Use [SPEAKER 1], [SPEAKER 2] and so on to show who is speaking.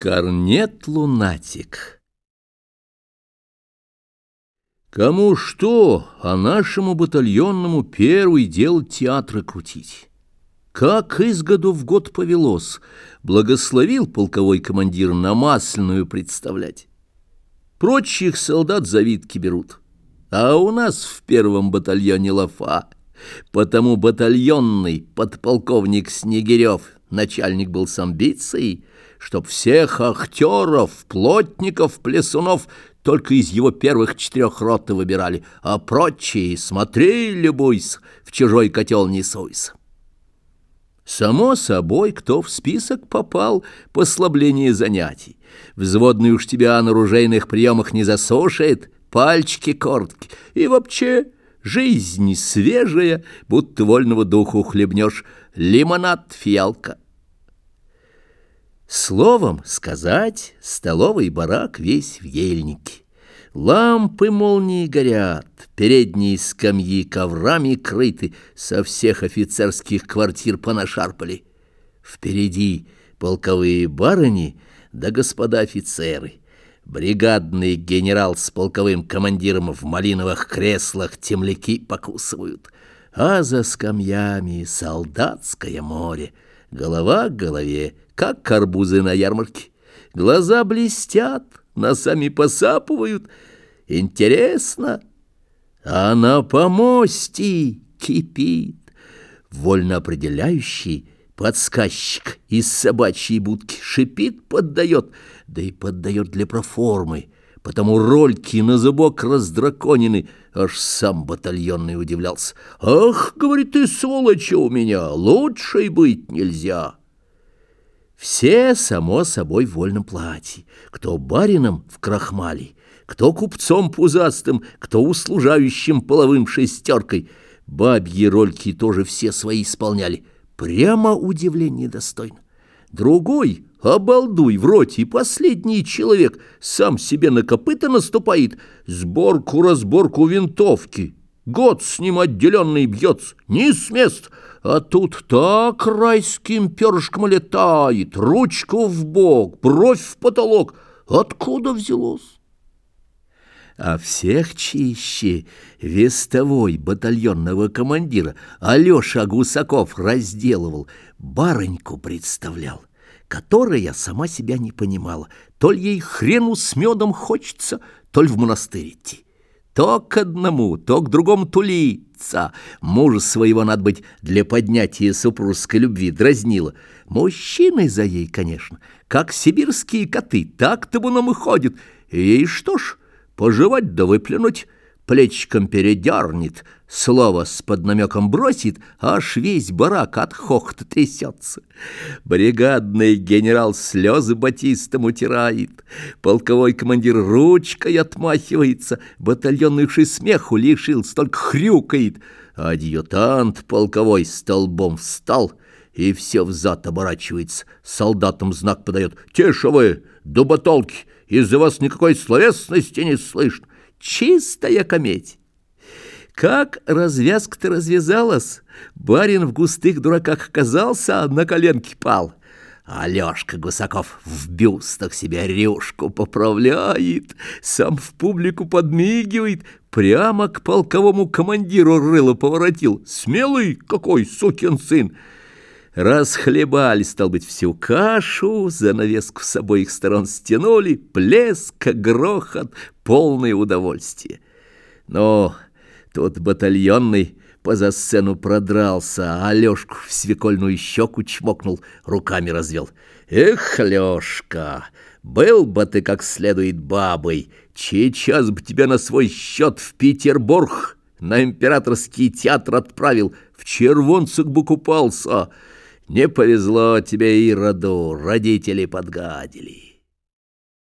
[SPEAKER 1] Корнет-лунатик Кому что, а нашему батальонному первый дел театры крутить. Как из году в год повелось, благословил полковой командир на масляную представлять. Прочих солдат завидки берут, а у нас в первом батальоне лафа, потому батальонный подполковник Снегирев, начальник был с амбицией, чтоб всех актеров, плотников, плясунов только из его первых четырех роты выбирали, а прочие смотри, любуйся, в чужой котел не суйся. Само собой, кто в список попал, послабление занятий. Взводный уж тебя на ружейных приемах не засушает, пальчики кортки. И вообще жизнь свежая, будто вольного духу хлебнешь. Лимонад, фиалка. Словом сказать, столовый барак весь в ельнике. Лампы молнии горят, передние скамьи коврами крыты, со всех офицерских квартир понашарпали. Впереди полковые барыни да господа офицеры. Бригадный генерал с полковым командиром в малиновых креслах темляки покусывают, а за скамьями солдатское море, голова к голове — как карбузы на ярмарке. Глаза блестят, носами посапывают. Интересно. А на помосте кипит вольно определяющий подсказчик из собачьей будки шипит, поддает, да и поддает для проформы, потому рольки на зубок раздраконены, аж сам батальонный удивлялся. «Ах, — говорит, — ты сволочь у меня, лучшей быть нельзя!» Все, само собой, в вольном платье. Кто барином в крахмале, кто купцом пузастым, кто услужающим половым шестеркой. Бабьи рольки тоже все свои исполняли. Прямо удивление достойно. Другой, обалдуй, в роте, последний человек, сам себе на копыта наступает, сборку-разборку винтовки. Год с ним отделенный бьется, ни с мест — а тут так райским перышком летает, ручку в бок, бровь в потолок. Откуда взялось? А всех чище вестовой батальонного командира Алеша Гусаков разделывал, барыньку представлял, которая сама себя не понимала, то ли ей хрену с медом хочется, то ли в монастырь идти. То к одному, то к другому тулиться. Мужа своего, надо быть, для поднятия супружеской любви дразнила. Мужчины за ей, конечно, как сибирские коты, так табуном и ходят. И что ж, пожевать да выплюнуть плечиком передернет, слово с поднамеком бросит, аж весь барак от хохта трясется. Бригадный генерал слезы батистом утирает, полковой командир ручкой отмахивается, батальонный смеху лишил, столько хрюкает, адъютант полковой столбом встал — и все взад оборачивается, солдатам знак подает. «Тише вы, дуботолки, из-за вас никакой словесности не слышно чистая комедия. Как развязка-то развязалась, барин в густых дураках оказался, а на коленке пал. Алешка Гусаков в бюстах себе рюшку поправляет, сам в публику подмигивает, прямо к полковому командиру рыло поворотил. Смелый какой сукин сын! Расхлебали, стал быть, всю кашу, занавеску с обоих сторон стянули, плеск, грохот, полное удовольствие. Но тот батальонный поза сцену продрался, а Алешку в свекольную щеку чмокнул, руками развел. «Эх, Лешка, был бы ты как следует бабой, сейчас бы тебя на свой счет в Петербург, на императорский театр отправил, в червонцах бы купался». Не повезло тебе и роду, родители подгадили.